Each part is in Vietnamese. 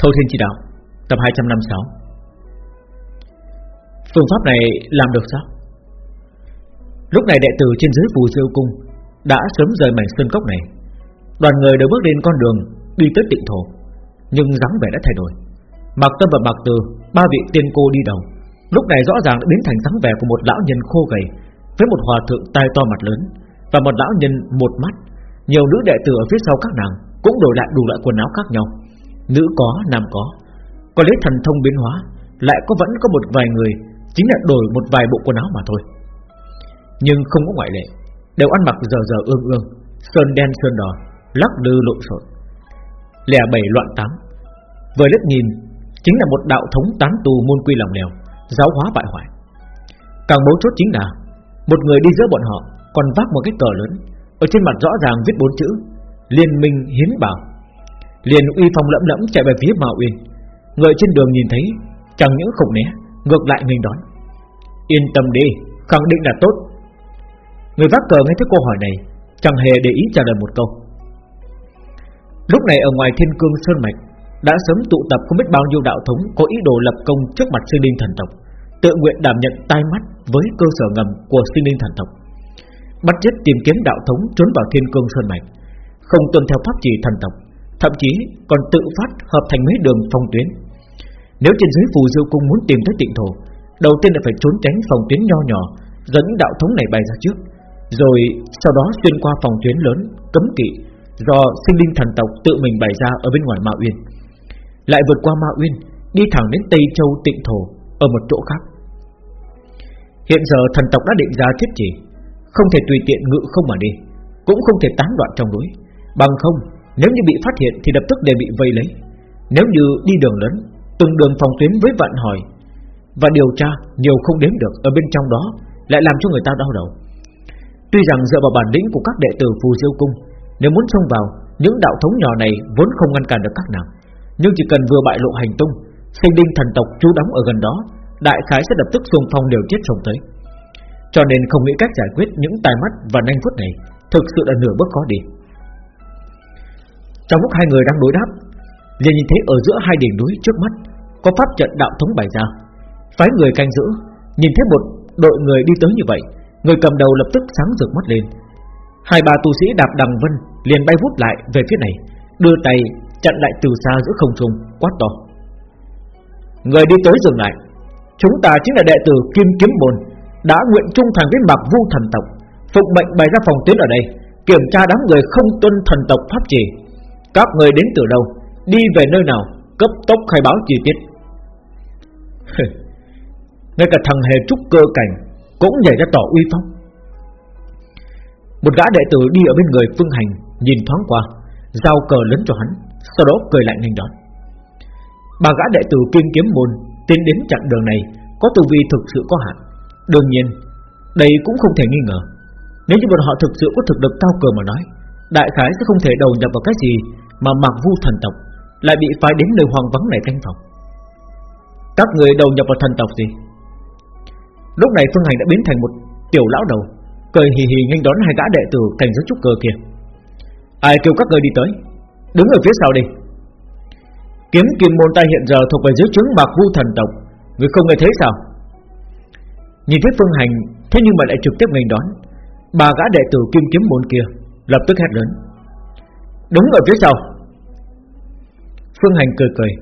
Thâu Thiên Chỉ Đạo, Tập 256 Phương pháp này làm được sao? Lúc này đệ tử trên dưới phù diêu cung Đã sớm rời mảnh sơn cốc này. Đoàn người đều bước lên con đường Đi tới tịnh thổ, Nhưng dáng vẻ đã thay đổi. Mạc Tâm và Mạc Từ, Ba vị tiên cô đi đầu, Lúc này rõ ràng đã biến thành dáng vẻ của một lão nhân khô gầy, Với một hòa thượng tai to mặt lớn Và một lão nhân một mắt. Nhiều nữ đệ tử ở phía sau các nàng Cũng đổi lại đủ loại quần áo khác nhau. Nữ có, nam có. Có lấy thần thông biến hóa Lại có vẫn có một vài người Chính là đổi một vài bộ quần áo mà thôi. Nhưng không có ngoại lệ Đều ăn mặc giờ giờ ương ương Sơn đen sơn đỏ Lắc lư lộn xộn. Lẻ bảy loạn tám. Vừa liếc nhìn Chính là một đạo thống tán tù môn quy lòng lèo Giáo hóa bại hoại. Càng mấu chốt chính là Một người đi giữa bọn họ Còn vác một cái cờ lớn Ở trên mặt rõ ràng viết bốn chữ Liên minh hiến bảo liền uy phong lẫm lẫm chạy về phía Mao Uyên. Người trên đường nhìn thấy, chẳng những không né, ngược lại nghênh đón. Yên tâm đi, khẳng định là tốt. Người vác cờ nghe thấy câu hỏi này, chẳng hề để ý trả lời một câu. Lúc này ở ngoài Thiên Cương Sơn Mạch đã sớm tụ tập không biết bao nhiêu đạo thống có ý đồ lập công trước mặt sinh linh thần tộc, tự nguyện đảm nhận tai mắt với cơ sở ngầm của sinh linh thần tộc, bắt chết tìm kiếm đạo thống trốn vào Thiên Cương Sơn Mạch, không tuân theo pháp chỉ thần tộc, thậm chí còn tự phát hợp thành mấy đường phòng tuyến. Nếu trên dưới phù diêu cung muốn tìm tới tịnh thổ, đầu tiên là phải trốn tránh phòng tuyến nho nhỏ, dẫn đạo thống này bày ra trước, rồi sau đó xuyên qua phòng tuyến lớn cấm kỵ do sinh linh thần tộc tự mình bày ra ở bên ngoài Ma Uyên, lại vượt qua Ma Uyên, đi thẳng đến Tây Châu Tịnh thổ ở một chỗ khác. Hiện giờ thần tộc đã định ra thiết chỉ, không thể tùy tiện ngự không mà đi, cũng không thể tán đoạn trong núi, bằng không nếu như bị phát hiện thì lập tức đều bị vây lấy. Nếu như đi đường lớn, Từng đường phòng tuyến với vạn hỏi Và điều tra nhiều không đếm được Ở bên trong đó lại làm cho người ta đau đầu. Tuy rằng dựa vào bản lĩnh của các đệ tử phù diêu cung, Nếu muốn xông vào, Những đạo thống nhỏ này vốn không ngăn cản được các nàng. Nhưng chỉ cần vừa bại lộ hành tung, Sinh linh thần tộc trú đóng ở gần đó, Đại khái sẽ lập tức xung phong đều chết sống tới. Cho nên không nghĩ cách giải quyết những tai mắt và nanh vuốt này Thực sự là nửa bước khó đi trong lúc hai người đang đối đáp, liền nhìn thấy ở giữa hai đỉnh núi trước mắt Có pháp trận đạo thống bày ra. Phái người canh giữ, Nhìn thấy một đội người đi tới như vậy, Người cầm đầu lập tức sáng rực mắt lên. Hai bà tu sĩ đạp đằng vân liền bay vút lại về phía này, Đưa tay chặn lại từ xa giữa không trung, Quát to. Người đi tới dừng lại, Chúng ta chính là đệ tử Kim Kiếm Bồn, Đã nguyện trung thành với mạc vu thần tộc, Phục mệnh bày ra phòng tuyến ở đây, Kiểm tra đám người không tuân thần tộc pháp trì các người đến từ đâu? Đi về nơi nào? Cấp tốc khai báo chi tiết. Ngay cả thằng hề trúc cơ cảnh Cũng nhảy ra tỏ uy phong. Một gã đệ tử đi ở bên người Phương Hành Nhìn thoáng qua, Giao cờ lớn cho hắn, Sau đó cười lại nhanh đón Ba gã đệ tử kim kiếm môn Tiến đến chặng đường này Có tu vi thực sự có hạn. Đương nhiên, Đây cũng không thể nghi ngờ. Nếu như bọn họ thực sự có thực lực cao cờ mà nói Đại khái sẽ không thể đầu nhập vào cái gì Mà mặc vu thần tộc Lại bị phái đến nơi hoang vắng này canh phòng. Các người đầu nhập vào thần tộc gì? Lúc này Phương Hành đã biến thành một tiểu lão đầu, Cười hì hì nghênh đón hai gã đệ tử cảnh giới trúc cơ kia. Ai kêu các người đi tới? Đứng ở phía sau đi. Kiếm kim môn tay hiện giờ thuộc về dưới trướng mặc vu thần tộc, Người không nghe thấy sao? Nhìn thấy Phương Hành, Thế nhưng mà lại trực tiếp nghênh đón. Ba gã đệ tử kim kiếm môn kia Lập tức hét lớn. Đúng ở phía sau. Phương Hành cười cười,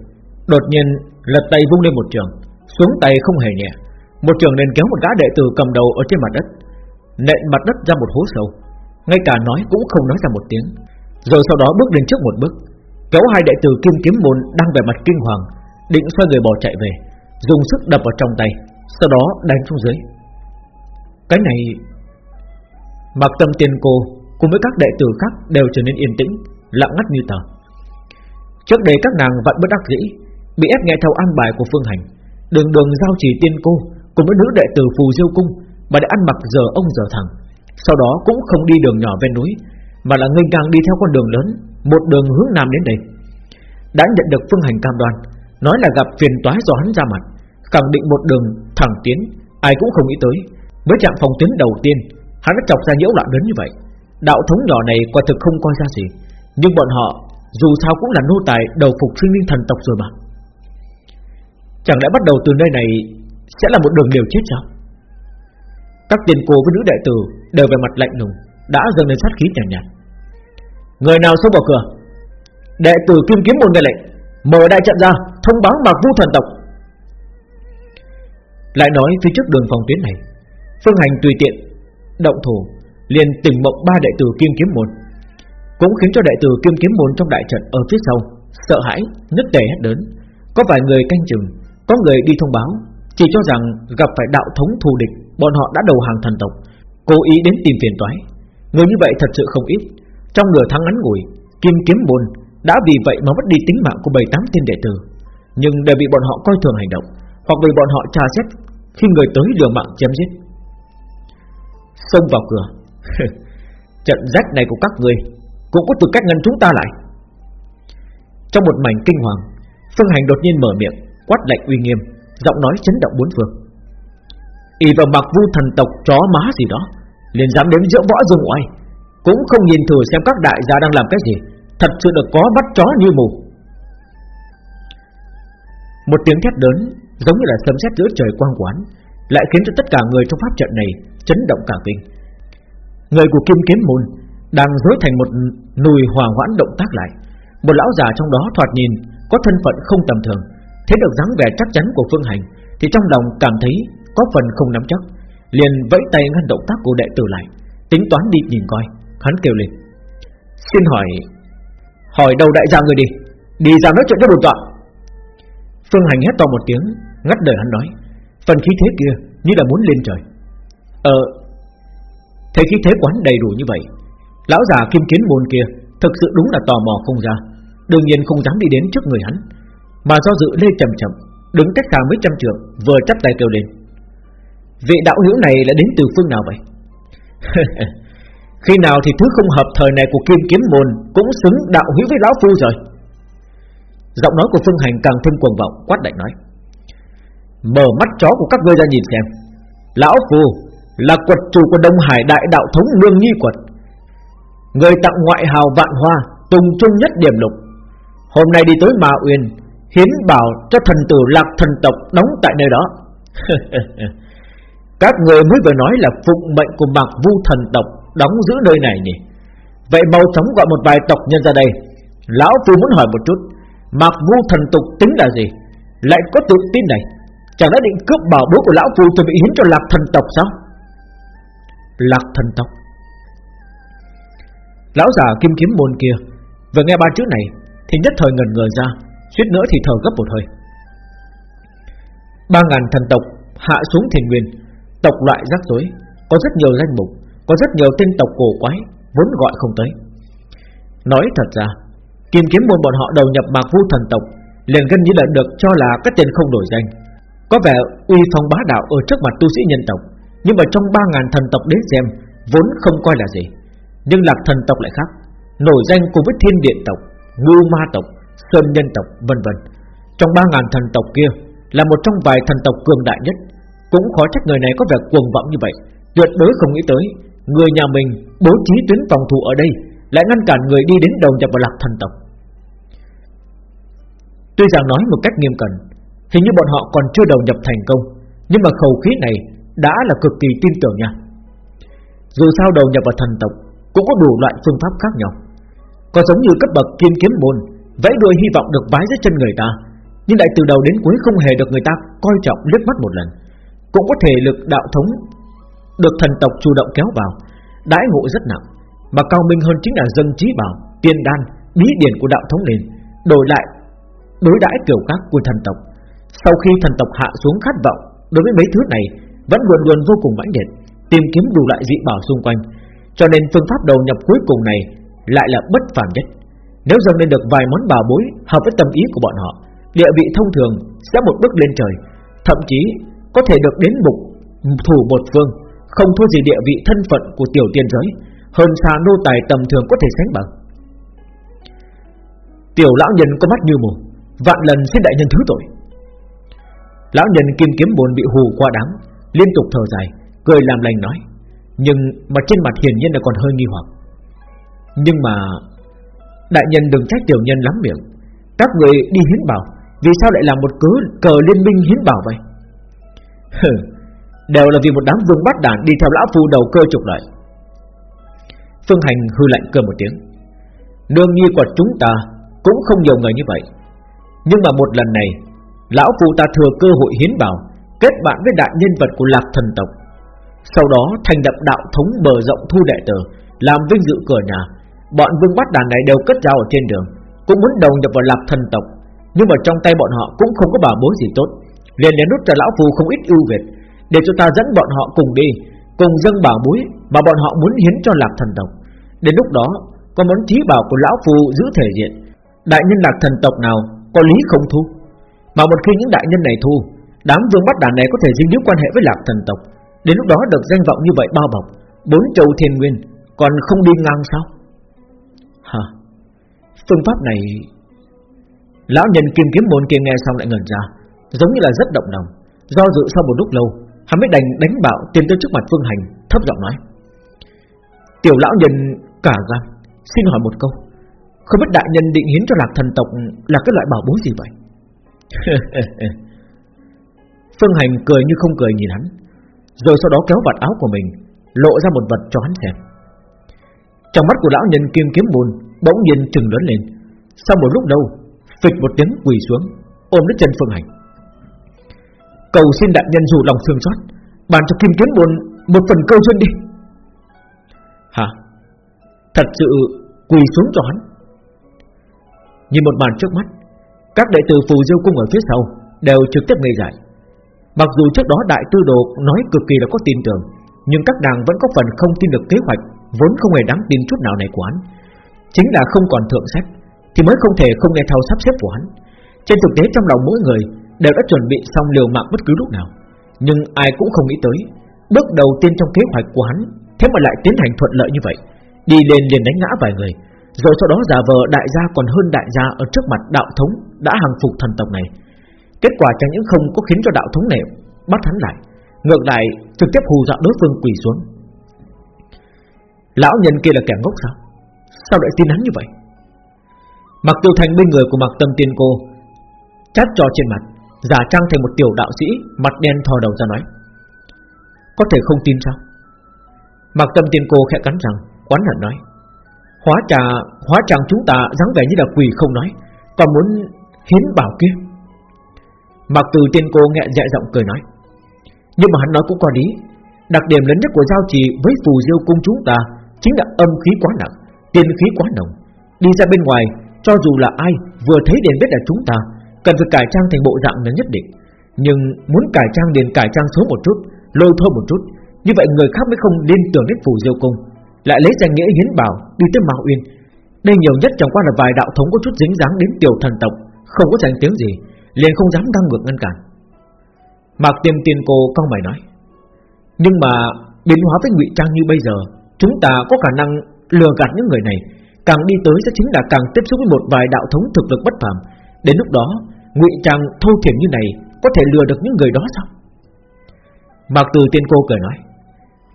Đột nhiên lật tay vung lên một trường, Xuống tay không hề nhẹ. Một trường nên kéo một gã đệ tử cầm đầu ở trên mặt đất, Nện mặt đất ra một hố sâu. Ngay cả nói cũng không nói ra một tiếng. Rồi sau đó bước lên trước một bước, Kéo hai đệ tử kim kiếm môn đang về mặt kinh hoàng, Định xoay người bỏ chạy về, Dùng sức đập vào trong tay, Sau đó đánh xuống dưới. Cái này, Mặc tâm tiền cô cùng với các đệ tử khác đều trở nên yên tĩnh, lặng ngắt như tờ. Trước đây các nàng vẫn bất đắc dĩ, bị ép nghe theo an bài của Phương Hành, đường đường giao chỉ tiên cô cùng với nữ đệ tử phù diêu cung mà đã ăn mặc giờ ông giờ thẳng, sau đó cũng không đi đường nhỏ ven núi, mà là nghênh ngang đi theo con đường lớn, một đường hướng nam đến đây. Đã nhận được Phương Hành cam đoan, nói là gặp phiền toái do hắn ra mặt, khẳng định một đường thẳng tiến, ai cũng không nghĩ tới, với trạm phòng tuyến đầu tiên, hắn đã chọc ra nhiễu loạn lớn như vậy. Đạo thống nhỏ này quả thực không coi ra gì. Nhưng bọn họ Dù sao cũng là nô tài đầu phục sinh linh thần tộc rồi mà. Chẳng lẽ bắt đầu từ nơi này Sẽ là một đường liều chết sao? Các tiền cô với nữ đại tử Đều về mặt lạnh lùng Đã dâng lên sát khí nhàn nhạt, nhạt Người nào xông vào cửa? Đệ tử kim kiếm môn đại lệnh Mở đại trận ra Thông báo mạc vu thần tộc. Lại nói phía trước đường phòng tuyến này Phương hành tùy tiện Động thủ liền tỉnh mộng ba đệ tử kim kiếm môn. Cũng khiến cho đệ tử kim kiếm môn trong đại trận ở phía sau sợ hãi, nứt tề hết đớn có vài người canh chừng, có người đi thông báo, chỉ cho rằng gặp phải đạo thống thù địch, bọn họ đã đầu hàng thần tộc, cố ý đến tìm phiền toái. Người như vậy thật sự không ít. Trong nửa tháng ngắn ngủi, kim kiếm môn đã vì vậy mà mất đi tính mạng của bảy tám tên đệ tử, nhưng đều bị bọn họ coi thường hành động, hoặc bị bọn họ tra xét khi người tới đường mạng chém giết. Xông vào cửa trận rách này của các người cũng có tư cách ngăn chúng ta lại. Trong một mảnh kinh hoàng, Phương Hành đột nhiên mở miệng, Quát lạnh uy nghiêm, Giọng nói chấn động bốn phương. Y vào mặc vu thần tộc chó má gì đó, liền dám đến giữa võ dùng oai, Cũng không nhìn thử xem các đại gia đang làm cái gì, Thật sự được có bắt chó như mù. Một tiếng thét lớn, Giống như là sấm sét giữa trời quang quán, Lại khiến cho tất cả người trong pháp trận này Chấn động cả kinh. Người của kim kiếm môn đang dối thành một nùi hòa hoãn động tác lại. Một lão già trong đó thoạt nhìn có thân phận không tầm thường, thấy được dáng vẻ chắc chắn của Phương Hành, thì trong lòng cảm thấy có phần không nắm chắc, liền vẫy tay ngăn động tác của đệ tử lại, tính toán đi nhìn coi. Hắn kêu lên: "Xin hỏi, hỏi đầu đại gia người đi, đi ra nói chuyện cho bổn tọa." Phương Hành hét to một tiếng, ngắt lời hắn nói: "Phần khí thế kia như là muốn lên trời." Ờ, thế khí thế quán đầy đủ như vậy, Lão già kim kiến môn kia Thực sự đúng là tò mò không ra, Đương nhiên không dám đi đến trước người hắn, Mà do dự lê chậm chậm, Đứng cách xa mấy trăm trượng, Vừa chắp tay kêu lên. Vị đạo hữu này là đến từ phương nào vậy? Khi nào thì thứ không hợp thời này của kim kiếm môn Cũng xứng đạo hữu với lão phu rồi. Giọng nói của Phương Hành càng thêm cuồng vọng, Quát đại nói. Mở mắt chó của các ngươi ra nhìn xem. Lão phu là quật chủ của Đông Hải đại đạo thống Lương Nhi quật. Người tặng ngoại hào vạn hoa, Tùng trung nhất điểm lục. Hôm nay đi tới Ma Uyên, Hiến bảo cho thần tử lạc thần tộc Đóng tại nơi đó. Các người mới vừa nói là Phụng mệnh của mạc vu thần tộc Đóng giữ nơi này nhỉ? Vậy mau chóng gọi một vài tộc nhân ra đây. Lão Phu muốn hỏi một chút, Mạc vu thần tộc tính là gì? Lại có tự tin này, Chẳng đã định cướp bảo bố của Lão Phu từ bị hiến cho lạc thần tộc sao? Lạc thần tộc. Lão già kim kiếm môn kia, Vừa nghe ba chữ này Thì nhất thời ngần ngờ ra, suýt nữa thì thở gấp một hơi. Ba ngàn thần tộc hạ xuống thiền nguyên, Tộc loại rắc rối, Có rất nhiều danh mục, Có rất nhiều tên tộc cổ quái, Vốn gọi không tới. Nói thật ra, Kim kiếm môn bọn họ đầu nhập mạc vu thần tộc, liền gần như là được cho là các tên không đổi danh, Có vẻ uy phong bá đạo ở trước mặt tu sĩ nhân tộc. Nhưng mà trong ba ngàn thần tộc đến xem Vốn không coi là gì. Nhưng lạc thần tộc lại khác. Nổi danh cùng với thiên điện tộc Ngưu ma tộc, sơn nhân tộc vân vân. Trong ba ngàn thần tộc kia Là một trong vài thần tộc cường đại nhất. Cũng khó trách người này có vẻ cuồng vọng như vậy. Tuyệt đối không nghĩ tới Người nhà mình bố trí tuyến phòng thủ ở đây Lại ngăn cản người đi đến đầu nhập vào lạc thần tộc. Tuy rằng nói một cách nghiêm cẩn Hình như bọn họ còn chưa đầu nhập thành công Nhưng mà khẩu khí này đã là cực kỳ tin tưởng nha Dù sao đầu nhập vào thần tộc cũng có đủ loại phương pháp khác nhau. Có giống như cấp bậc kim kiếm môn, vẫy đuôi hy vọng được vái dưới chân người ta, nhưng lại từ đầu đến cuối không hề được người ta coi trọng liếc mắt một lần. Cũng có thể lực đạo thống được thần tộc chủ động kéo vào, đãi ngộ rất nặng, mà cao minh hơn chính là dân trí bảo, tiên đan, bí điển của đạo thống nền, đổi lại đối đãi kiểu khác của thần tộc. Sau khi thần tộc hạ xuống khát vọng đối với mấy thứ này, vẫn luôn luôn vô cùng mãnh liệt, tìm kiếm đủ loại dị bảo xung quanh, cho nên phương pháp đầu nhập cuối cùng này Lại là bất phàm nhất. Nếu dâng lên được vài món bảo bối Hợp với tâm ý của bọn họ Địa vị thông thường sẽ một bước lên trời Thậm chí có thể được đến mục Thủ một phương Không thua gì địa vị thân phận của tiểu tiên giới Hơn xa nô tài tầm thường có thể sánh bằng. Tiểu lão nhân có mắt như mù Vạn lần xin đại nhân thứ tội. Lão nhân kim kiếm buồn bị hù qua đáng Liên tục thở dài, Cười làm lành nói, nhưng mà trên mặt hiển nhiên là còn hơi nghi hoặc. Nhưng mà, Đại nhân đừng trách tiểu nhân lắm miệng. Các người đi hiến bảo, Vì sao lại làm một cớ, cờ liên minh hiến bảo vậy? Đều là vì một đám vương bắt đàn Đi theo lão phu đầu cơ trục lợi. Phương Hành hư lạnh cơ một tiếng Đương nhi của chúng ta Cũng không nhiều người như vậy. Nhưng mà một lần này, Lão phu ta thừa cơ hội hiến bảo Kết bạn với đại nhân vật của lạc thần tộc. Sau đó thành lập đạo thống bờ rộng thu đệ tử, Làm vinh dự cửa nhà. Bọn vương bắt đàn này đều cất giao ở trên đường, Cũng muốn đầu nhập vào lạc thần tộc. Nhưng mà trong tay bọn họ cũng không có bảo bối gì tốt, liền đến nút cho lão phù không ít ưu việt, Để cho ta dẫn bọn họ cùng đi, Cùng dâng bảo bối Mà bọn họ muốn hiến cho lạc thần tộc. Đến lúc đó, có món trí bảo của lão phù giữ thể diện. Đại nhân lạc thần tộc nào Có lý không thu? Mà một khi những đại nhân này thu Đám vương bắt đàn này có thể dính líu quan hệ với lạc thần tộc. Đến lúc đó được danh vọng như vậy bao bọc, Bốn châu thiên nguyên Còn không đi ngang sao? Hả? Phương pháp này, Lão nhân kim kiếm môn kia nghe xong lại ngẩn ra, Giống như là rất động lòng. Do dự sau một lúc lâu, Hắn mới đành đánh bạo tiến tới trước mặt Phương Hành, Thấp giọng nói. Tiểu lão nhân cả gan, Xin hỏi một câu, Không biết đại nhân định hiến cho lạc thần tộc Là cái loại bảo bối gì vậy? Phương Hành cười như không cười nhìn hắn, Rồi sau đó kéo vạt áo của mình, Lộ ra một vật cho hắn xem. Trong mắt của lão nhân kim kiếm buồn Bỗng nhiên trừng lớn lên. Sau một lúc lâu, Phịch một tiếng quỳ xuống, Ôm lấy chân Phương Hành. Cầu xin đại nhân dù lòng thương xót Bàn cho kim kiếm buồn Một phần câu duyên đi. Hả? Thật sự quỳ xuống cho hắn? Nhìn một màn trước mắt, Các đệ tử phù diêu cung ở phía sau Đều trực tiếp ngây dại. Mặc dù trước đó đại tư đồ nói cực kỳ là có tin tưởng, Nhưng các nàng vẫn có phần không tin được kế hoạch Vốn không hề đáng tin chút nào này của hắn. Chính là không còn thượng sách Thì mới không thể không nghe theo sắp xếp của hắn. Trên thực tế trong lòng mỗi người Đều đã chuẩn bị xong liều mạng bất cứ lúc nào, Nhưng ai cũng không nghĩ tới, Bước đầu tiên trong kế hoạch của hắn Thế mà lại tiến hành thuận lợi như vậy, Đi lên liền đánh ngã vài người, Rồi sau đó giả vờ đại gia còn hơn đại gia Ở trước mặt đạo thống đã hàng phục thần tộc này. Kết quả chẳng những không có khiến cho đạo thống này Bắt hắn lại, Ngược lại trực tiếp hù dọa đối phương quỳ xuống. Lão nhân kia là kẻ ngốc sao? Sao lại tin hắn như vậy? Mặc tiêu thành bên người của mặc tâm tiên cô Chát trò trên mặt, Giả trang thành một tiểu đạo sĩ, Mặt đen thò đầu ra nói. Có thể không tin sao? Mặc tâm tiên cô khẽ cắn răng Quán hẳn nói. Hóa trà, hóa chàng chúng ta dáng vẻ như là quỳ không nói, Còn muốn hiến bảo kia. Mặc từ tiên cô nghẹ dẹ giọng cười nói. Nhưng mà hắn nói cũng có lý. Đặc điểm lớn nhất của giao trì với phù diêu cung chúng ta Chính là âm khí quá nặng, Tiên khí quá nồng. Đi ra bên ngoài, Cho dù là ai vừa thấy đến biết là chúng ta, Cần phải cải trang thành bộ dạng là nhất định. Nhưng muốn cải trang liền cải trang số một chút Lôi thôi một chút. Như vậy người khác mới không liên tưởng đến phù diêu cung. Lại lấy danh nghĩa hiến bảo, đi tới Mao Uyên. Đây nhiều nhất chẳng qua là vài đạo thống có chút dính dáng đến tiểu thần tộc, Không có danh tiếng gì liền không dám đăng ngược ngăn cản. Mạc Tiêm Tiên cô cong mày nói, Nhưng mà biến hóa với ngụy trang như bây giờ, Chúng ta có khả năng lừa gạt những người này, Càng đi tới sẽ chính là càng tiếp xúc với một vài đạo thống thực lực bất phàm. Đến lúc đó, ngụy trang thô thiển như này Có thể lừa được những người đó sao? Mạc Từ Tiên cô cười nói,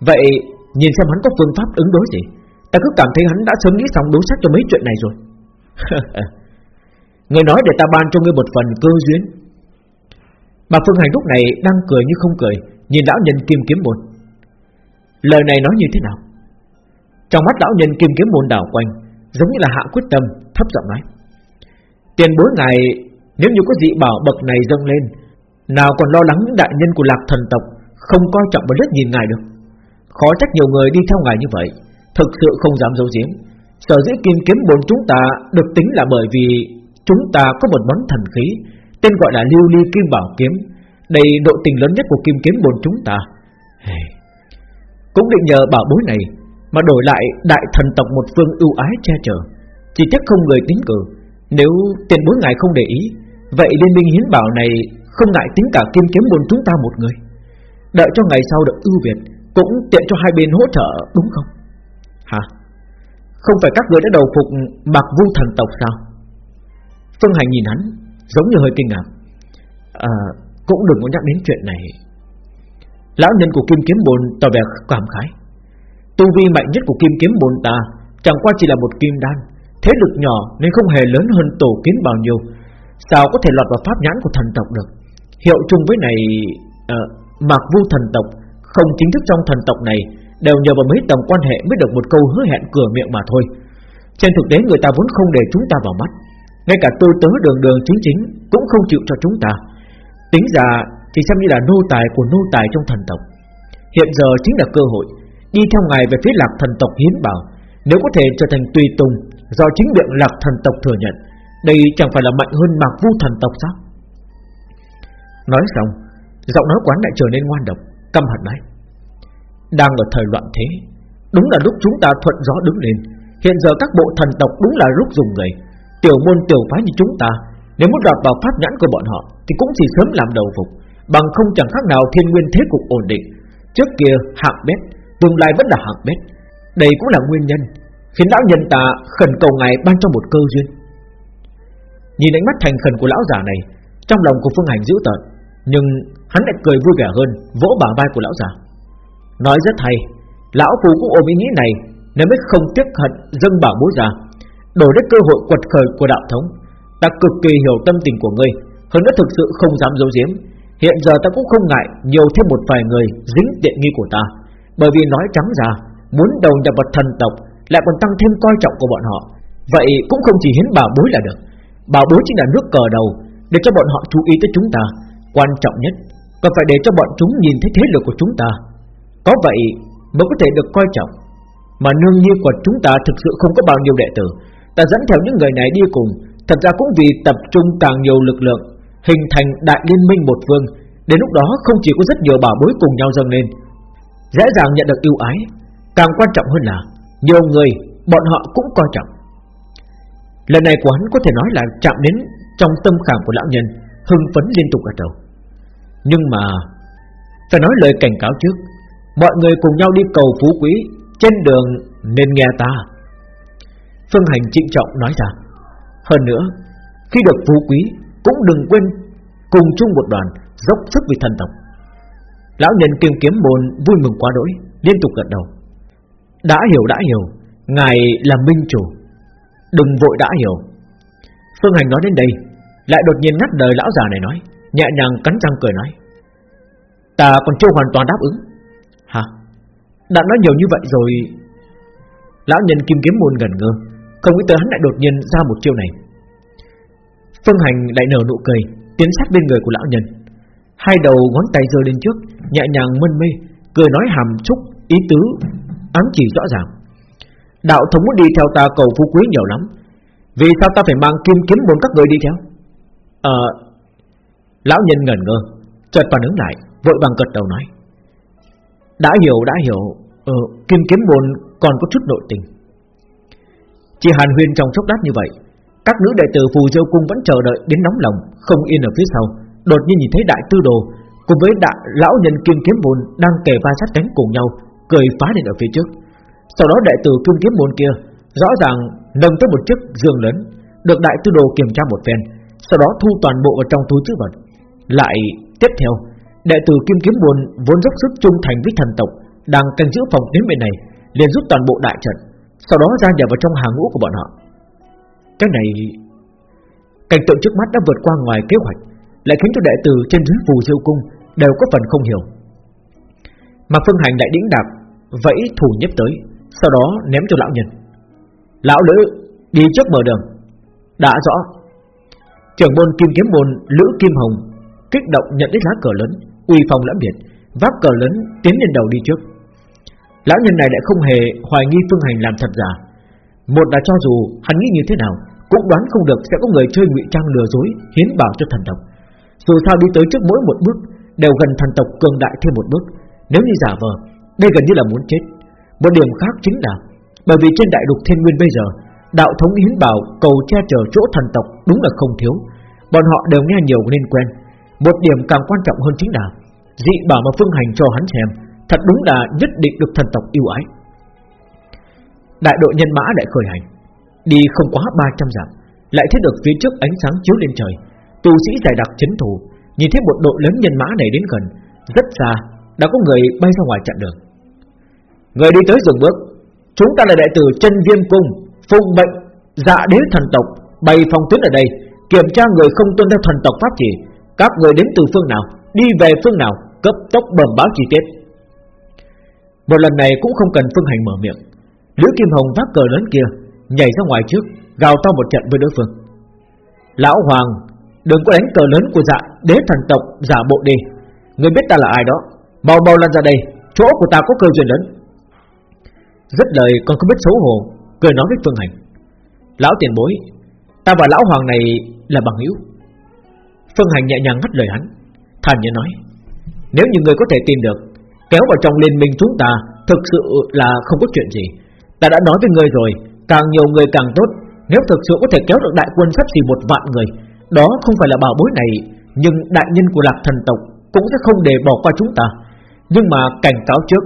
Vậy nhìn xem hắn có phương pháp ứng đối gì, Ta cứ cảm thấy hắn đã sớm nghĩ xong đối sách cho mấy chuyện này rồi. Người nói để ta ban cho ngươi một phần cơ duyên. Mà Phương Hành lúc này đang cười như không cười, Nhìn lão nhân kim kiếm môn. Lời này nói như thế nào? Trong mắt lão nhân kim kiếm môn đảo quanh, Giống như là hạ quyết tâm, Thấp giọng nói. Tiền bối ngài, nếu như có dị bảo bậc này dâng lên, Nào còn lo lắng những đại nhân của lạc thần tộc Không coi trọng và rất nhìn ngài được? Khó trách nhiều người đi theo ngài như vậy, Thực sự không dám giấu giếm. Sở dĩ kim kiếm bồn chúng ta Được tính là bởi vì Chúng ta có một món thần khí, Tên gọi là lưu ly kim bảo kiếm. Đây độ tình lớn nhất của kim kiếm bồn chúng ta. Cũng định nhờ bảo bối này Mà đổi lại đại thần tộc một phương ưu ái che chở. Chỉ tiếc không người tính cử. Nếu tiền bối ngài không để ý, Vậy liên minh hiến bảo này Không ngại tính cả kim kiếm bồn chúng ta một người. Đợi cho ngày sau được ưu việt, Cũng tiện cho hai bên hỗ trợ, đúng không? Hả? Không phải các người đã đầu phục Bạc vu thần tộc sao? Phương Hành nhìn hắn Giống như hơi kinh ngạc. À, Cũng đừng có nhắc đến chuyện này. Lão nhân của Kim Kiếm Bồn tỏ vẻ cảm khái. Tu vi mạnh nhất của Kim Kiếm Bồn ta Chẳng qua chỉ là một kim đan Thế lực nhỏ nên không hề lớn hơn tổ kiến bao nhiêu. Sao có thể lọt vào pháp nhãn của thần tộc được? Hiệu chung với này à, Mạc vu thần tộc Không chính thức trong thần tộc này Đều nhờ vào mấy tầng quan hệ mới được một câu hứa hẹn cửa miệng mà thôi. Trên thực tế người ta vốn không để chúng ta vào mắt. Ngay cả tôi tớ đường đường chính chính Cũng không chịu cho chúng ta. Tính ra thì xem như là nô tài của nô tài trong thần tộc. Hiện giờ chính là cơ hội, Đi theo ngài về phía lạc thần tộc hiến bảo. Nếu có thể trở thành tùy tùng, Do chính miệng lạc thần tộc thừa nhận, Đây chẳng phải là mạnh hơn mạc vu thần tộc sao? Nói xong, Giọng nói quán lại trở nên ngoan độc, Căm hận nói. Đang ở thời loạn thế, Đúng là lúc chúng ta thuận gió đứng lên. Hiện giờ các bộ thần tộc đúng là lúc dùng người. Tiểu môn tiểu phái như chúng ta, Nếu muốn lọt vào pháp nhãn của bọn họ, Thì cũng chỉ sớm làm đầu phục, Bằng không chẳng khác nào thiên nguyên thế cục ổn định. Trước kia, hạng bét, Tương lai vẫn là hạng bét. Đây cũng là nguyên nhân, Khiến lão nhân ta khẩn cầu ngài ban cho một cơ duyên. Nhìn ánh mắt thành khẩn của lão già này, Trong lòng của Phương Hành dữ tợn, Nhưng hắn lại cười vui vẻ hơn, Vỗ bả vai của lão già. Nói rất hay, Lão phù cũng ôm ý nghĩ này Nên mới không tiếc hận dâng bảo bối ra Đổi lấy cơ hội quật khởi của đạo thống. Ta cực kỳ hiểu tâm tình của ngươi, Hơn nữa thực sự không dám giấu giếm. Hiện giờ ta cũng không ngại Nhiều thêm một vài người dính tiện nghi của ta, Bởi vì nói trắng ra, Muốn đầu nhập vào thần tộc Lại còn tăng thêm coi trọng của bọn họ. Vậy cũng không chỉ hiến bảo bối là được, Bảo bối chính là nước cờ đầu Để cho bọn họ chú ý tới chúng ta. Quan trọng nhất, Còn phải để cho bọn chúng nhìn thấy thế lực của chúng ta. Có vậy mới có thể được coi trọng. Mà nương như của chúng ta thực sự không có bao nhiêu đệ tử Ta dẫn theo những người này đi cùng. Thật ra cũng vì tập trung càng nhiều lực lượng, Hình thành đại liên minh một vương Đến lúc đó không chỉ có rất nhiều bảo bối cùng nhau dâng lên. Dễ dàng nhận được ưu ái. Càng quan trọng hơn là, Nhiều người, bọn họ cũng coi trọng. Lần này của hắn có thể nói là chạm đến Trong tâm khảm của lão nhân, Hưng phấn liên tục ở đầu. Nhưng mà, Phải nói lời cảnh cáo trước, Mọi người cùng nhau đi cầu phú quý, Trên đường nên nghe ta. Phương Hành trịnh trọng nói ra Hơn nữa Khi được phú quý cũng đừng quên cùng chung một đoàn dốc sức vì thần tộc. Lão nhân kiêm kiếm môn vui mừng quá đỗi, liên tục gật đầu. Đã hiểu đã hiểu, ngài là minh chủ, đừng vội đã hiểu. Phương Hành nói đến đây, lại đột nhiên ngắt đời lão già này nói, nhẹ nhàng cắn răng cười nói: Ta còn chưa hoàn toàn đáp ứng. Hả? Đã nói nhiều như vậy rồi. Lão nhân kim kiếm môn gần ngơ, không nghĩ tới hắn lại đột nhiên ra một chiêu này. Phương Hành lại nở nụ cười, Tiến sát bên người của lão nhân. Hai đầu ngón tay giơ lên trước, Nhẹ nhàng mân mê, Cười nói hàm xúc ý tứ, Ám chỉ rõ ràng. Đạo thống muốn đi theo ta cầu phú quý nhiều lắm, Vì sao ta phải mang kim kiếm bốn các người đi theo? Ờ Lão nhân ngẩn ngơ, Chợt phản ứng lại, Vội bằng cật đầu nói. Đã hiểu đã hiểu Ờ kim kiếm bồn còn có chút nội tình. Chỉ hàn huyên trong chốc lát như vậy, các nữ đệ tử phù diêu cung vẫn chờ đợi đến nóng lòng, Không yên ở phía sau. Đột nhiên nhìn thấy đại tư đồ, Cùng với đại lão nhân kim kiếm môn Đang kề vai sát cánh cùng nhau, Cười phá lên ở phía trước. Sau đó đệ tử kim kiếm môn kia, Rõ ràng nâng tới một chiếc giường lớn, Được đại tư đồ kiểm tra một phen, Sau đó thu toàn bộ vào trong túi chứa vật. Lại tiếp theo, Đệ tử kim kiếm môn vốn dốc sức trung thành với thần tộc, Đang canh giữ phòng tuyến bên này, liền rút toàn bộ đại trận. Sau đó gia nhập vào trong hàng ngũ của bọn họ. Cái này, Cảnh tượng trước mắt đã vượt qua ngoài kế hoạch, Lại khiến cho đệ tử trên dưới phù diêu cung Đều có phần không hiểu. Mà Phương Hành đại đĩnh đạp, Vẫy thủ nhấp tới, Sau đó ném cho lão nhân. Lão lữ, đi trước mở đường. Đã rõ. Trưởng môn kim kiếm môn Lữ Kim Hồng Kích động nhận lấy lá cờ lớn, Uy phong lẫm biệt Vác cờ lớn tiến lên đầu đi trước. Lão nhân này lại không hề hoài nghi Phương Hành làm thật giả. Một là cho dù hắn nghĩ như thế nào, Cũng đoán không được sẽ có người chơi ngụy trang lừa dối, Hiến bảo cho thần tộc. Dù sao đi tới trước mỗi một bước, Đều gần thần tộc cường đại thêm một bước. Nếu như giả vờ, Đây gần như là muốn chết. Một điểm khác chính là, Bởi vì trên đại lục thiên nguyên bây giờ, Đạo thống hiến bảo cầu che chở chỗ thần tộc Đúng là không thiếu. Bọn họ đều nghe nhiều nên quen. Một điểm càng quan trọng hơn chính là, Dị bảo mà phương hành cho hắn xem Thật đúng là nhất định được thần tộc yêu ái. Đại đội nhân mã lại khởi hành. Đi không quá 300 dặm, Lại thấy được phía trước ánh sáng chiếu lên trời. Tu sĩ giải đặc chấn thủ, Nhìn thấy một đội lớn nhân mã này đến gần, Rất xa, đã có người bay ra ngoài chặn đường. Người đi tới dừng bước, Chúng ta là đệ tử chân viêm cung, Phụng bệnh Dạ đế thần tộc, Bày phòng tuyến ở đây, Kiểm tra người không tuân theo thần tộc pháp chỉ. Các người đến từ phương nào, Đi về phương nào, Cấp tốc bẩm báo chi tiết. Một lần này cũng không cần phương hành mở miệng. Lữ Kim Hồng vác cờ lớn kia, Nhảy ra ngoài trước, Gào to một trận với đối phương. Lão Hoàng, Đừng có đánh cờ lớn của dạ đế thần tộc, giả bộ đi. Người biết ta là ai đó, Mau mau lăn ra đây, Chỗ của ta có cơ duyên lớn. Rất lời, còn không biết xấu hổ, Cười nói với Phương Hành. Lão tiền bối, Ta và lão hoàng này là bằng hữu. Phương Hành nhẹ nhàng ngắt lời hắn, Thản nhiên nói, Nếu như người có thể tìm được Kéo vào trong liên minh chúng ta Thực sự là không có chuyện gì. Ta đã nói với người rồi, Càng nhiều người càng tốt. Nếu thực sự có thể kéo được đại quân sắp xỉ một vạn người, Đó không phải là bảo bối này, Nhưng đại nhân của lạc thần tộc Cũng sẽ không để bỏ qua chúng ta. Nhưng mà cảnh cáo trước,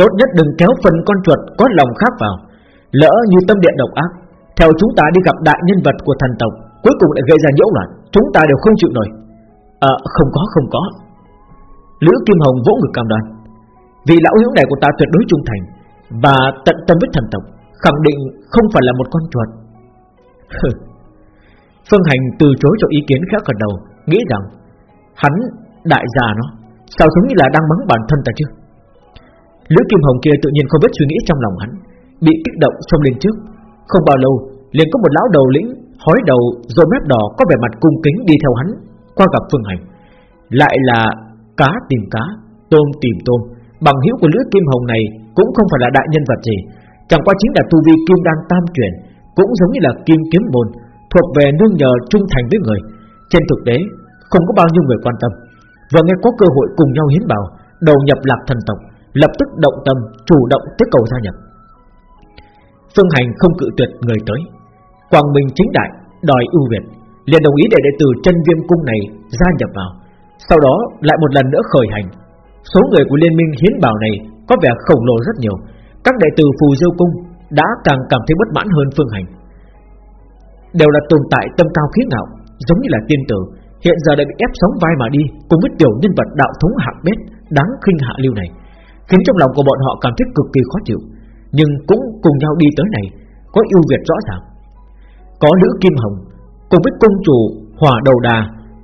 Tốt nhất đừng kéo phần con chuột có lòng khác vào. Lỡ như tâm địa độc ác, Theo chúng ta đi gặp đại nhân vật của thần tộc, Cuối cùng lại gây ra nhiễu loạn, Chúng ta đều không chịu nổi. À không có không có. Lữ Kim Hồng vỗ ngực cam đoan. Vì lão hữu này của ta tuyệt đối trung thành, Và tận tâm với thần tộc, Khẳng định không phải là một con chuột. Phương Hành từ chối cho ý kiến khác gần đầu, Nghĩ rằng Hắn đại già nó, Sao giống như là đang mắng bản thân ta chứ? Lữ Kim Hồng kia tự nhiên không biết suy nghĩ trong lòng hắn, Bị kích động xông lên trước. Không bao lâu, liền có một lão đầu lĩnh Hói đầu rồi mép đỏ có vẻ mặt cung kính đi theo hắn Qua gặp Phương Hành. Lại là cá tìm cá, Tôm tìm tôm. Bằng hữu của Lữ Kim Hồng này Cũng không phải là đại nhân vật gì. Chẳng qua chính là tu vi kim đan tam truyền Cũng giống như là kim kiếm môn, Thuộc về nương nhờ trung thành với người. Trên thực tế, không có bao nhiêu người quan tâm. Vừa nghe có cơ hội cùng nhau hiến bảo, Đầu nhập lạc thần tộc, Lập tức động tâm, chủ động tới cầu gia nhập. Phương Hành không cự tuyệt người tới. Quang Minh chính đại, Đòi ưu việt, liền đồng ý để đệ tử chân viêm cung này gia nhập vào. Sau đó, lại một lần nữa khởi hành Số người của liên minh hiến bảo này Có vẻ khổng lồ rất nhiều. Các đệ tử phù diêu cung Đã càng cảm thấy bất mãn hơn Phương Hành. Đều là tồn tại tâm cao khí ngạo, Giống như là tiên tử. Hiện giờ đã bị ép sóng vai mà đi, Cùng với tiểu nhân vật đạo thống hạng bét Đáng khinh hạ lưu này, Khiến trong lòng của bọn họ cảm thấy cực kỳ khó chịu. Nhưng cũng cùng nhau đi tới này, Có ưu việt rõ ràng. Có nữ Kim Hồng, Cùng với công chủ Hỏa Đầu Đà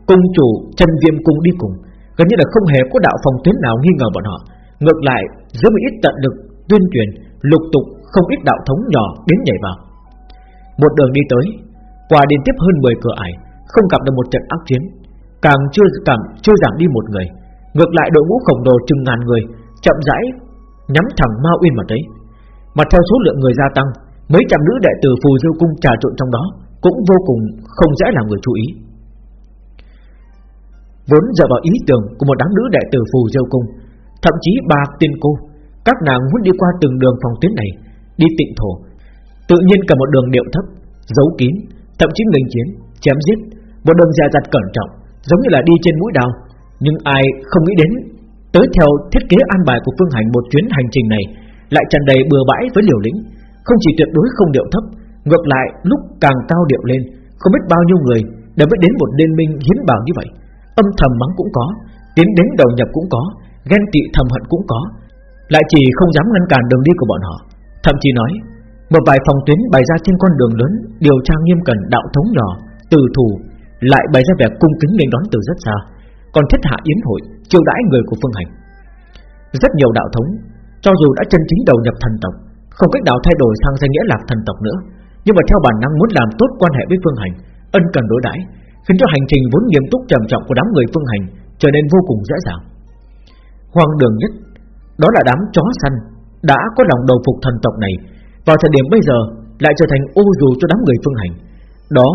Công chủ chân Viêm Cung đi cùng Gần như là không hề có đạo phòng tuyến nào nghi ngờ bọn họ. Ngược lại, dưới một ít tận lực, Tuyên truyền, lục tục, không ít đạo thống nhỏ đến nhảy vào. Một đường đi tới, Qua liên tiếp hơn 10 cửa ải, Không gặp được một trận ác chiến. Càng chưa cảm, chưa giảm đi một người. Ngược lại, đội ngũ khổng lồ chừng ngàn người, Chậm rãi nhắm thẳng Ma Uyên mà tới. Mà theo số lượng người gia tăng, Mấy trăm nữ đệ tử phù diêu cung trà trộn trong đó Cũng vô cùng không dễ làm người chú ý. Vốn dựa vào ý tưởng của một đám nữ đệ tử phù diêu cung, Thậm chí ba tiên cô, Các nàng muốn đi qua từng đường phòng tuyến này, Đi tịnh thổ, Tự nhiên cả một đường điệu thấp, Giấu kín, Thậm chí nghênh chiến, Chém giết, Một đường dè dặt cẩn trọng, Giống như là đi trên mũi đao. Nhưng ai không nghĩ đến, Tới theo thiết kế an bài của Phương Hành một chuyến hành trình này, Lại tràn đầy bừa bãi với liều lĩnh, Không chỉ tuyệt đối không điệu thấp, Ngược lại lúc càng cao điệu lên, Không biết bao nhiêu người đã biết đến một liên minh hiến bảo như vậy. Âm thầm mắng cũng có, Tiến đến đầu nhập cũng có, Ghen tị thầm hận cũng có. Lại chỉ không dám ngăn cản đường đi của bọn họ. Thậm chí nói, Một vài phòng tuyến bày ra trên con đường lớn, Điều tra nghiêm cẩn đạo thống nhỏ Từ thủ, Lại bày ra vẻ cung kính nên đón từ rất xa. Còn thiết hạ yến hội, chiêu đãi người của phương hành. Rất nhiều đạo thống, Cho dù đã chân chính đầu nhập thần tộc, Không cách nào thay đổi sang danh nghĩa lạc thần tộc nữa. Nhưng mà theo bản năng muốn làm tốt quan hệ với phương hành, Ân cần đối đãi Khiến cho hành trình vốn nghiêm túc trầm trọng của đám người phương hành Trở nên vô cùng dễ dàng. Hoang đường nhất, Đó là đám chó săn Đã có lòng đầu phục thần tộc này, Vào thời điểm bây giờ Lại trở thành ô dù cho đám người phương hành. Đó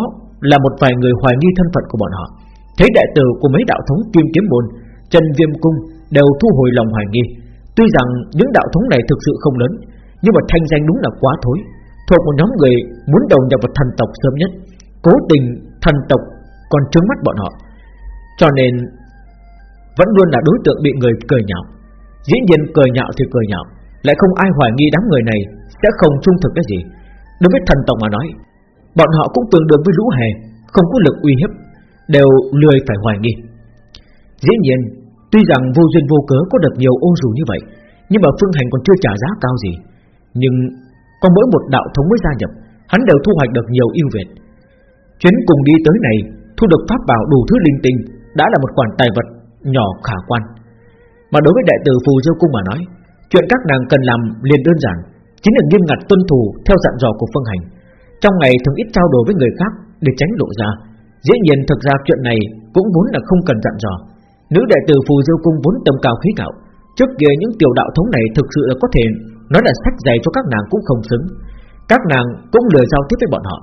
là một vài người hoài nghi thân phận của bọn họ. Thấy đại tử của mấy đạo thống kim kiếm môn Trần Viêm Cung đều thu hồi lòng hoài nghi. Tuy rằng những đạo thống này thực sự không lớn, Nhưng mà thanh danh đúng là quá thối, Thuộc một nhóm người muốn đầu nhập vào thần tộc sớm nhất, Cố tình thần tộc còn trướng mắt bọn họ. Cho nên, Vẫn luôn là đối tượng bị người cười nhạo. Dĩ nhiên cười nhạo thì cười nhạo, Lại không ai hoài nghi đám người này Sẽ không trung thực cái gì. Đối với thần tộc mà nói, Bọn họ cũng tương đương với lũ hề Không có lực uy hiếp, Đều lười phải hoài nghi. Dĩ nhiên, Tuy rằng vô duyên vô cớ có được nhiều ô dù như vậy, Nhưng mà Phương Hành còn chưa trả giá cao gì. Nhưng Có mỗi một đạo thống mới gia nhập, Hắn đều thu hoạch được nhiều ưu việt. Chuyến cùng đi tới này Thu được pháp bảo đủ thứ linh tinh Đã là một khoản tài vật nhỏ khả quan. Mà đối với đại tử Phù Diêu Cung mà nói, Chuyện các nàng cần làm liền đơn giản, Chính là nghiêm ngặt tuân thủ theo dặn dò của Phương Hành. Trong ngày thường ít trao đổi với người khác Để tránh lộ ra, Dĩ nhiên thực ra chuyện này cũng vốn là không cần dặn dò. Nữ đại tử Phù Diêu Cung vốn tầm cao khí cạo Trước kia những tiểu đạo thống này thực sự là có thể Nói là sách dày cho các nàng cũng không xứng. Các nàng cũng lừa giao tiếp với bọn họ.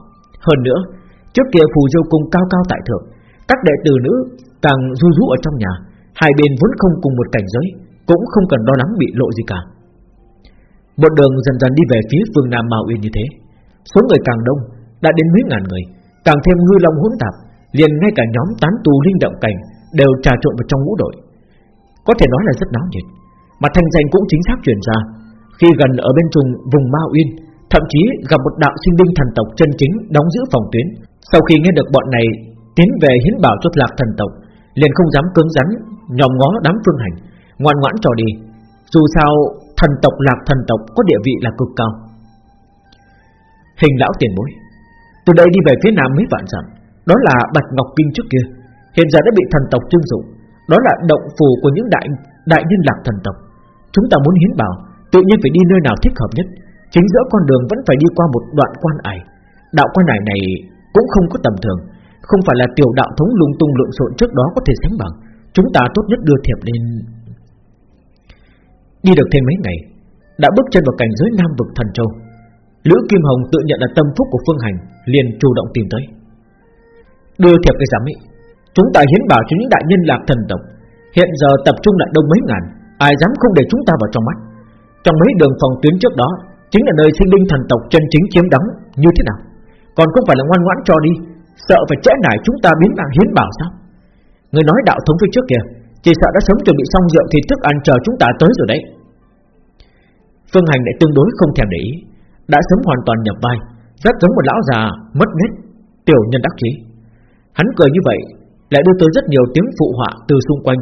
Hơn nữa Trước kia Phù Diêu Cung cao cao tại thượng, Các đệ tử nữ càng du rú ở trong nhà, Hai bên vốn không cùng một cảnh giới, Cũng không cần lo lắng bị lộ gì cả. Một đường dần dần đi về phía phương Nam Mao Uyên như thế, Số người càng đông, Đã đến mấy ngàn người, Càng thêm ngư long hỗn tạp, Liền ngay cả nhóm tán tù linh động cảnh Đều trà trộn vào trong ngũ đội. Có thể nói là rất náo nhiệt, Mà thanh danh cũng chính xác truyền ra. Khi gần ở bên trùng vùng Ma Uyên Thậm chí gặp một đạo sinh linh thần tộc chân chính Đóng giữ phòng tuyến sau khi nghe được bọn này tiến về hiến bảo cho lạc thần tộc, liền không dám cứng rắn, nhòm ngó đám phương hành, ngoan ngoãn trò đi dù sao, thần tộc lạc thần tộc có địa vị là cực cao. Hình lão tiền bối, từ đây đi về phía nam mấy vạn dặm, đó là bạch ngọc kinh trước kia, hiện giờ đã bị thần tộc trưng dụng, đó là động phù của những đại đại nhân lạc thần tộc. Chúng ta muốn hiến bảo, tự nhiên phải đi nơi nào thích hợp nhất, chính giữa con đường vẫn phải đi qua một đoạn quan ải. Đạo quan ải này cũng không có tầm thường. Không phải là tiểu đạo thống lung tung lộn xộn trước đó có thể sánh bằng. Chúng ta tốt nhất đưa thiệp lên. Đi được thêm mấy ngày, Đã bước chân vào cảnh giới Nam vực thần châu. Lữ Kim Hồng tự nhận là tâm phúc của Phương Hành, Liền chủ động tìm tới. Đưa thiệp cái giám ý Chúng ta hiến bảo cho những đại nhân lạc thần tộc. Hiện giờ tập trung lại đông mấy ngàn, Ai dám không để chúng ta vào trong mắt? Trong mấy đường phòng tuyến trước đó, Chính là nơi sinh linh thần tộc chân chính chiếm đóng, Như thế nào? Còn không phải là ngoan ngoãn cho đi, Sợ phải trễ nải chúng ta biến mạng hiến bảo sao? Người nói đạo thống phía trước kìa Chỉ sợ đã sớm chuẩn bị xong rượu thì thức ăn chờ chúng ta tới rồi đấy. Phương Hành lại tương đối không thèm để ý, Đã sớm hoàn toàn nhập vai, Rất giống một lão già mất nét, Tiểu nhân đắc chí. Hắn cười như vậy, Lại đưa tới rất nhiều tiếng phụ họa từ xung quanh,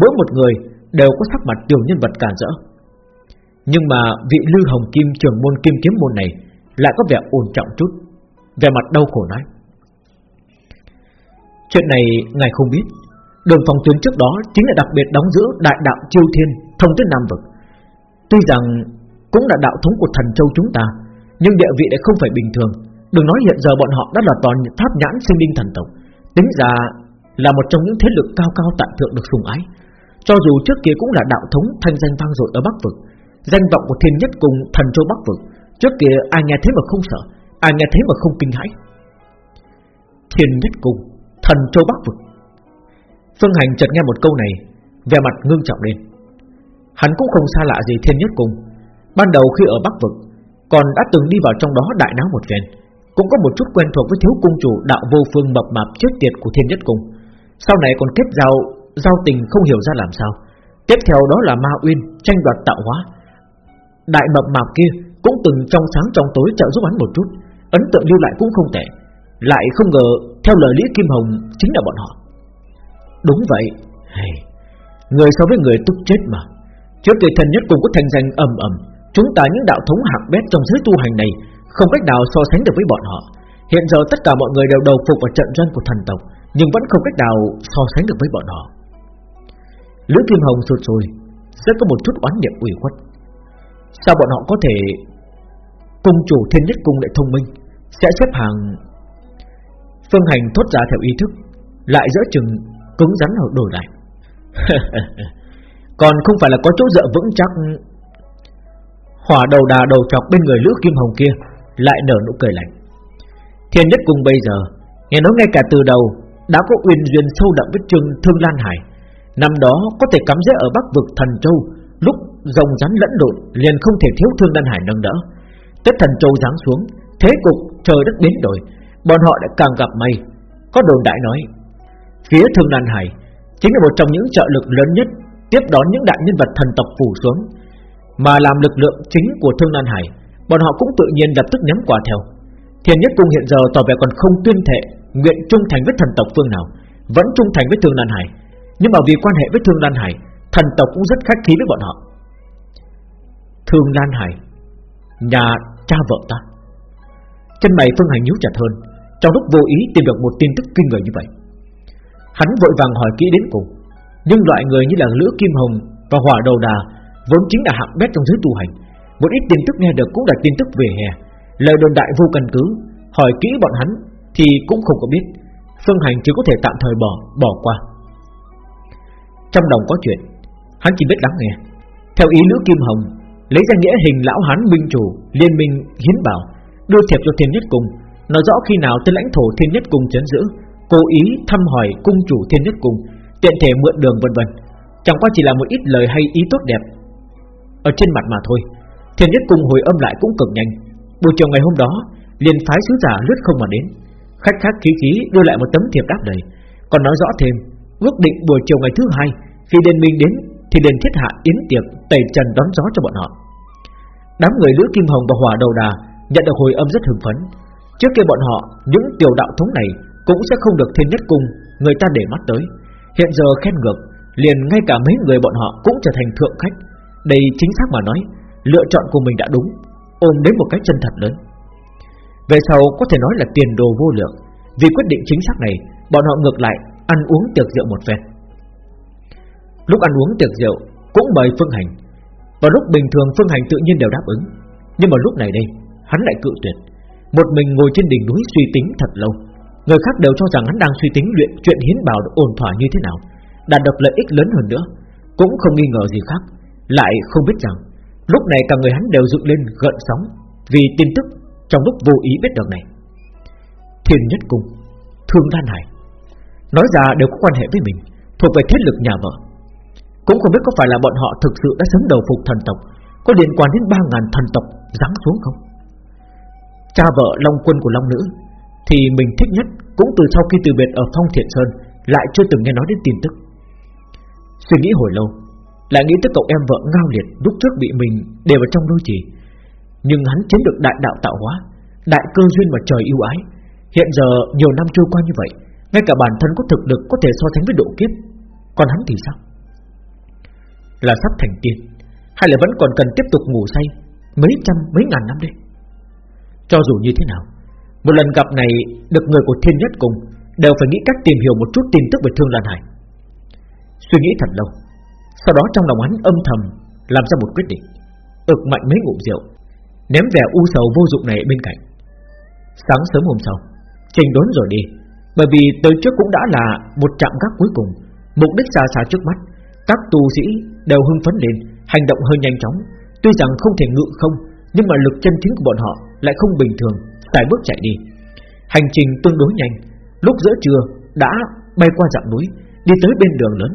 Mỗi một người đều có sắc mặt tiểu nhân vật cản rỡ. Nhưng mà vị Lư Hồng Kim trường môn kim kiếm môn này Lại có vẻ ổn trọng chút. Về mặt đau khổ nói, Chuyện này ngài không biết. Đường phòng tuyến trước đó chính là đặc biệt đóng giữ đại đạo chiêu thiên, thông tới Nam Vực. Tuy rằng cũng là đạo thống của thần châu chúng ta, Nhưng địa vị lại không phải bình thường. Đừng nói hiện giờ bọn họ đã là toàn tháp nhãn sinh linh thần tộc, Tính ra là một trong những thế lực cao cao tại thượng được sùng ái. Cho dù trước kia cũng là đạo thống thanh danh vang dội ở Bắc Vực, Danh vọng của thiên nhất cùng thần châu Bắc Vực, Trước kia ai nghe thế mà không sợ. Ai nghe thế mà không kinh hãi? Thiên nhất cùng Thần châu Bắc vực. Phương Hành chợt nghe một câu này Về mặt ngưng trọng lên. Hắn cũng không xa lạ gì thiên nhất cung. Ban đầu khi ở Bắc vực, Còn đã từng đi vào trong đó đại náo một phen. Cũng có một chút quen thuộc với thiếu cung chủ Đạo vô phương mập mạp chết tiệt của thiên nhất cung. Sau này còn kết giao Giao tình không hiểu ra làm sao. Tiếp theo đó là Ma Uyên tranh đoạt tạo hóa. Đại mập mạp kia Cũng từng trong sáng trong tối trợ giúp hắn một chút. Ấn tượng lưu lại cũng không tệ lại không ngờ Theo lời Lý Kim Hồng Chính là bọn họ. Đúng vậy hey, Người so với người tức chết mà. Trước kỳ thần nhất cũng có thành danh ầm ầm Chúng ta những đạo thống hạng bét trong giới tu hành này Không cách nào so sánh được với bọn họ. Hiện giờ tất cả mọi người đều đầu phục vào trận doanh của thần tộc Nhưng vẫn không cách nào so sánh được với bọn họ. Lữ Kim Hồng sụt sùi Sẽ có một chút oán niệm ủy khuất. Sao bọn họ có thể Cung chủ thiên nhất cung lại thông minh? Sẽ xếp hàng. Phương Hành thốt ra theo ý thức, Lại giữa chừng cứng rắn hoặc đổi lại. Còn không phải là có chỗ dựa vững chắc. Hỏa đầu đà đầu chọc bên người Lữ Kim Hồng kia Lại nở nụ cười lạnh. Thiên nhất cùng bây giờ, Nghe nói ngay cả từ đầu Đã có uyên duyên sâu đậm với trương Thương Lan Hải. Năm đó có thể cắm rễ ở Bắc vực Thần Châu, Lúc rồng rắn lẫn lộn Liền không thể thiếu Thương Lan Hải nâng đỡ. Tết Thần Châu giáng xuống Thế cục trời đất biến đổi bọn họ đã càng gặp may. Có đồn đại nói, phía Thương Lan Hải chính là một trong những trợ lực lớn nhất tiếp đón những đại nhân vật thần tộc phủ xuống, mà làm lực lượng chính của Thương Lan Hải, bọn họ cũng tự nhiên lập tức nhắm quả theo. Thiên Nhất Cung hiện giờ tỏ vẻ còn không tuyên thệ nguyện trung thành với thần tộc phương nào, vẫn trung thành với Thương Lan Hải, nhưng mà vì quan hệ với Thương Lan Hải, thần tộc cũng rất khách khí với bọn họ. Thương Lan Hải, nhà cha vợ ta. Chân mày Phương Hành nhíu chặt hơn, Trong lúc vô ý tìm được một tin tức kinh người như vậy. Hắn vội vàng hỏi kỹ đến cùng, Nhưng loại người như là Lữ Kim Hồng Và Hỏa Đầu Đà Vốn chính là hạng bét trong giới tu hành, Một ít tin tức nghe được cũng là tin tức về hè. Lời đồn đại vô căn cứ, Hỏi kỹ bọn hắn Thì cũng không có biết. Phương Hành chỉ có thể tạm thời bỏ bỏ qua. Trong đồng có chuyện, Hắn chỉ biết lắng nghe. Theo ý Lữ Kim Hồng, Lấy ra nghĩa hình lão hán minh chủ Liên minh hiến bảo Đưa thiệp cho thiên nhất cung. Nói rõ khi nào tên lãnh thổ thiên nhất cung chấn giữ, Cố ý thăm hỏi cung chủ thiên nhất cung, Tiện thể mượn đường vân vân. Chẳng qua chỉ là một ít lời hay ý tốt đẹp Ở trên mặt mà thôi. Thiên nhất cung hồi âm lại cũng cực nhanh. Buổi chiều ngày hôm đó, liền phái sứ giả lướt không mà đến. Khách khác khí khí đưa lại một tấm thiệp đáp đầy Còn nói rõ thêm, Ước định buổi chiều ngày thứ hai, Khi đền minh đến, thì liền thiết hạ yến tiệc tẩy trần đón gió cho bọn họ. Đám người Lữ Kim Hồng và Hỏa Đầu Đà nhận được hồi âm rất hưng phấn. Trước kia bọn họ những tiểu đạo thống này cũng sẽ không được thiên nhất cung người ta để mắt tới. Hiện giờ khen ngược, liền ngay cả mấy người bọn họ cũng trở thành thượng khách. Đây chính xác mà nói, lựa chọn của mình đã đúng, ôm đến một cái chân thật lớn. Về sau có thể nói là tiền đồ vô lượng, vì quyết định chính xác này, bọn họ ngược lại ăn uống tiệc rượu một phen. Lúc ăn uống tiệc rượu Cũng mời Phương Hành Và lúc bình thường Phương Hành tự nhiên đều đáp ứng Nhưng mà lúc này đây Hắn lại cự tuyệt. Một mình ngồi trên đỉnh núi suy tính thật lâu. Người khác đều cho rằng hắn đang suy tính luyện chuyện hiến bảo được ổn thỏa như thế nào, Đạt được lợi ích lớn hơn nữa. Cũng không nghi ngờ gì khác, Lại không biết rằng, Lúc này cả người hắn đều dựng lên gợn sóng Vì tin tức trong lúc vô ý biết được này. Thiên Nhất Cung, Thương Đan Hải, Nói ra đều có quan hệ với mình, Thuộc về thế lực nhà vợ. Cũng không biết có phải là bọn họ thực sự đã sớm đầu phục thần tộc, Có liên quan đến ba ngàn thần tộc giáng xuống không? Cha vợ Long Quân của Long Nữ, Thì mình thích nhất Cũng từ sau khi từ biệt ở Phong Thiện Sơn, Lại chưa từng nghe nói đến tin tức. Suy nghĩ hồi lâu, Lại nghĩ tới cậu em vợ ngao liệt Lúc trước bị mình đè vào trong đôi chỉ. Nhưng hắn chiếm được đại đạo tạo hóa, Đại cơ duyên mà trời yêu ái. Hiện giờ nhiều năm trôi qua như vậy, Ngay cả bản thân có thực lực có thể so sánh với độ kiếp, Còn hắn thì sao? Là sắp thành tiên, Hay là vẫn còn cần tiếp tục ngủ say Mấy trăm, mấy ngàn năm đây? Cho dù như thế nào Một lần gặp này được người của thiên nhất cùng Đều phải nghĩ cách tìm hiểu một chút tin tức về Thương Lan Hải Suy nghĩ thật lâu Sau đó trong lòng hắn âm thầm Làm ra một quyết định ực mạnh mấy ngụm rượu Ném vẻ u sầu vô dụng này bên cạnh Sáng sớm hôm sau Trình đốn rồi đi Bởi vì tới trước cũng đã là một trạm gác cuối cùng Mục đích xa xa trước mắt Các tu sĩ đều hưng phấn lên, hành động hơi nhanh chóng. Tuy rằng không thể ngự không, nhưng mà lực chân chính của bọn họ lại không bình thường, xài bước chạy đi. Hành trình tương đối nhanh, lúc giữa trưa đã bay qua dặm núi, đi tới bên đường lớn.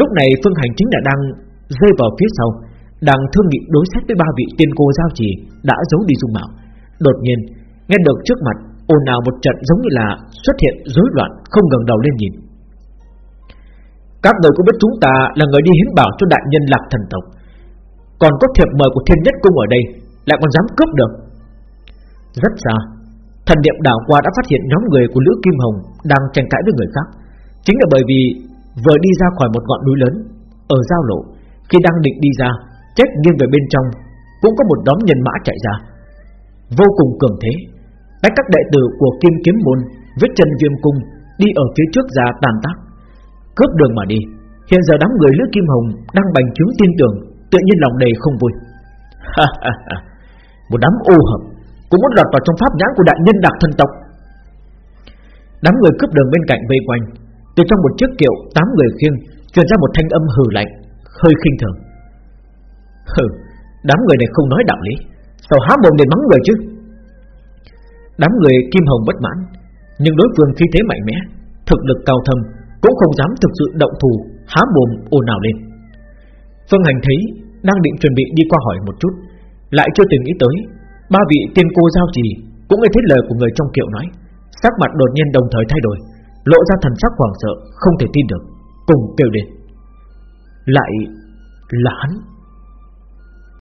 Lúc này Phương Hành chính là đang rơi vào phía sau, đang thương nghị đối xét với ba vị tiên cô giao trì đã giấu đi dung mạo. Đột nhiên, nghe được trước mặt ồn ào một trận giống như là xuất hiện rối loạn, không ngẩng đầu lên nhìn. Các người cũng biết chúng ta là người đi hiến bảo cho đại nhân lạc thần tộc Còn có thiệp mời của thiên nhất cung ở đây Lại còn dám cướp được rất xa. Thần niệm đảo qua đã phát hiện nhóm người của Lữ Kim Hồng Đang tranh cãi với người khác. Chính là bởi vì vừa đi ra khỏi một ngọn núi lớn Ở giao lộ Khi đang định đi ra Chết nghiêng về bên trong Cũng có một đám nhân mã chạy ra. Vô cùng cường thế Cách các đệ tử của Kim Kiếm Môn Vết chân viêm cung Đi ở phía trước ra tàn tác cướp đường mà đi. Hiện giờ đám người Lữ Kim Hồng đang bành trướng tin tưởng, tự nhiên lòng đầy không vui. một đám ô hợp cũng muốn lọt vào trong pháp nhãn của đại nhân đặc thân tộc. Đám người cướp đường bên cạnh vây quanh, từ trong một chiếc kiệu tám người khiêng truyền ra một thanh âm hừ lạnh, hơi khinh thường. Hừ, đám người này không nói đạo lý, sao há mồm để mắng người chứ? Đám người Kim Hồng bất mãn, nhưng đối phương khí thế mạnh mẽ, thực lực cao thâm, cũng không dám thực sự động thủ há mồm ồn ào lên. Phương Hành thấy đang định chuẩn bị đi qua hỏi một chút, lại chưa từng nghĩ tới ba vị tiên cô giao trì cũng nghe thấy lời của người trong kiệu nói, sắc mặt đột nhiên đồng thời thay đổi, lộ ra thần sắc hoảng sợ, không thể tin được, cùng kêu lên. Lại là hắn.